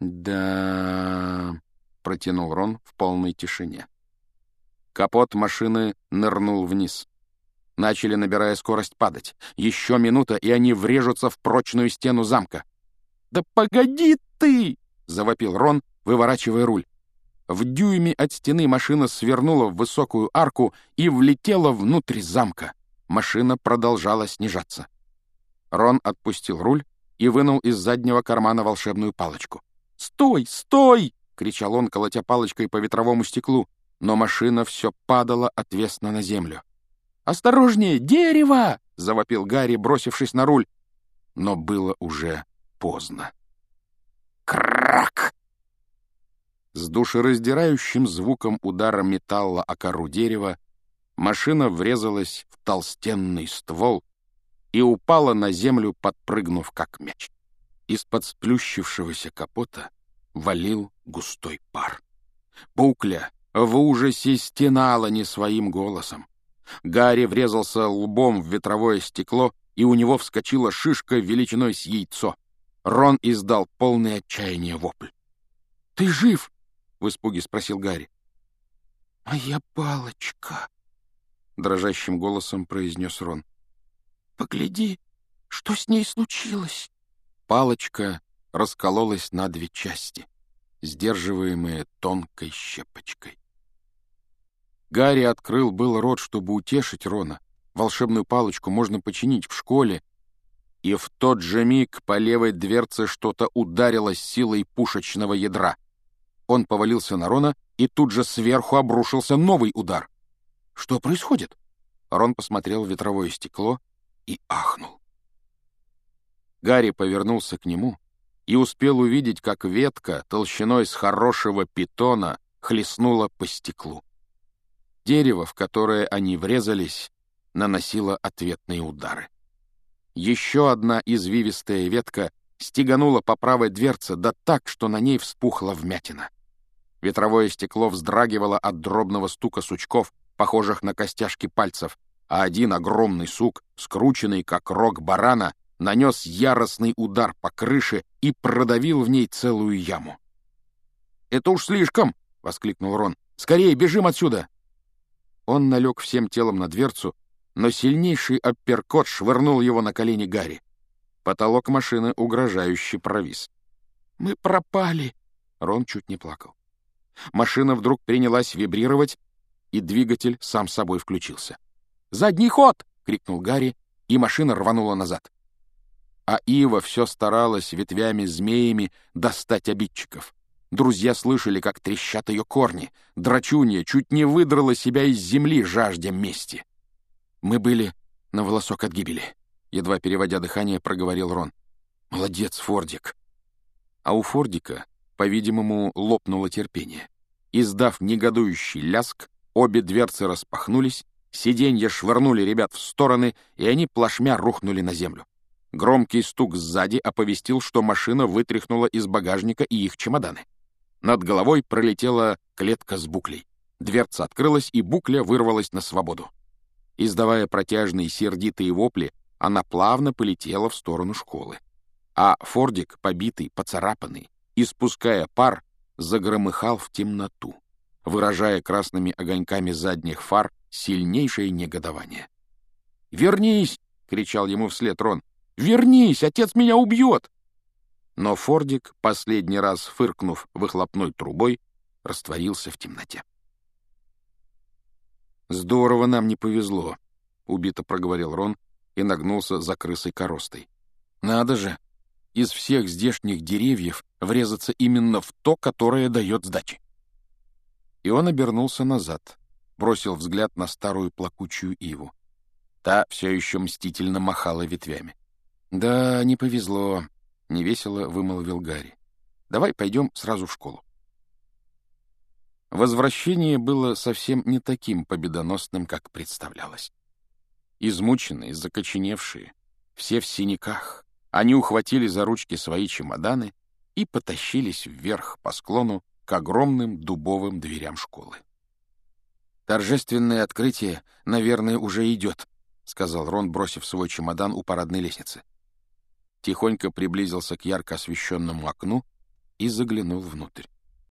«Да...» — протянул Рон в полной тишине. Капот машины нырнул вниз. Начали, набирая скорость, падать. Еще минута, и они врежутся в прочную стену замка. «Да погоди ты!» — завопил Рон, выворачивая руль. В дюйме от стены машина свернула в высокую арку и влетела внутрь замка. Машина продолжала снижаться. Рон отпустил руль и вынул из заднего кармана волшебную палочку. «Стой! Стой!» — кричал он, колотя палочкой по ветровому стеклу, но машина все падала отвесно на землю. «Осторожнее! Дерево!» — завопил Гарри, бросившись на руль. Но было уже поздно. Крак! С душераздирающим звуком удара металла о кору дерева машина врезалась в толстенный ствол и упала на землю, подпрыгнув как мяч. Из-под сплющившегося капота валил густой пар. Букля в ужасе стенала не своим голосом. Гарри врезался лбом в ветровое стекло, и у него вскочила шишка величиной с яйцо. Рон издал полный отчаяния вопль. «Ты жив?» — в испуге спросил Гарри. «Моя палочка», — дрожащим голосом произнес Рон. «Погляди, что с ней случилось?» Палочка раскололась на две части, сдерживаемые тонкой щепочкой. Гарри открыл был рот, чтобы утешить Рона. Волшебную палочку можно починить в школе. И в тот же миг по левой дверце что-то ударило силой пушечного ядра. Он повалился на Рона, и тут же сверху обрушился новый удар. «Что происходит?» Рон посмотрел в ветровое стекло и ахнул. Гарри повернулся к нему и успел увидеть, как ветка толщиной с хорошего питона хлестнула по стеклу. Дерево, в которое они врезались, наносило ответные удары. Еще одна извивистая ветка стеганула по правой дверце, да так, что на ней вспухла вмятина. Ветровое стекло вздрагивало от дробного стука сучков, похожих на костяшки пальцев, а один огромный сук, скрученный как рог барана, нанес яростный удар по крыше и продавил в ней целую яму. «Это уж слишком!» — воскликнул Рон. «Скорее, бежим отсюда!» Он налег всем телом на дверцу, но сильнейший апперкот швырнул его на колени Гарри. Потолок машины угрожающе провис. «Мы пропали!» Рон чуть не плакал. Машина вдруг принялась вибрировать, и двигатель сам собой включился. «Задний ход!» — крикнул Гарри, и машина рванула назад. А Ива все старалась ветвями-змеями достать обидчиков. Друзья слышали, как трещат ее корни. Драчунья чуть не выдрала себя из земли жаждя мести. «Мы были на волосок от гибели», — едва переводя дыхание, проговорил Рон. «Молодец, Фордик». А у Фордика, по-видимому, лопнуло терпение. Издав негодующий ляск, обе дверцы распахнулись, сиденья швырнули ребят в стороны, и они плашмя рухнули на землю. Громкий стук сзади оповестил, что машина вытряхнула из багажника и их чемоданы. Над головой пролетела клетка с буклей. Дверца открылась, и букля вырвалась на свободу. Издавая протяжные сердитые вопли, она плавно полетела в сторону школы. А Фордик, побитый, поцарапанный, испуская пар, загромыхал в темноту, выражая красными огоньками задних фар сильнейшее негодование. «Вернись!» — кричал ему вслед Рон. «Вернись! Отец меня убьет!» но Фордик, последний раз фыркнув выхлопной трубой, растворился в темноте. «Здорово нам не повезло», — убито проговорил Рон и нагнулся за крысой-коростой. «Надо же! Из всех здешних деревьев врезаться именно в то, которое дает сдачи!» И он обернулся назад, бросил взгляд на старую плакучую иву. Та все еще мстительно махала ветвями. «Да, не повезло», — невесело вымолвил Гарри. «Давай пойдем сразу в школу». Возвращение было совсем не таким победоносным, как представлялось. Измученные, закоченевшие, все в синяках, они ухватили за ручки свои чемоданы и потащились вверх по склону к огромным дубовым дверям школы. «Торжественное открытие, наверное, уже идет», — сказал Рон, бросив свой чемодан у парадной лестницы тихонько приблизился к ярко освещенному окну и заглянул внутрь.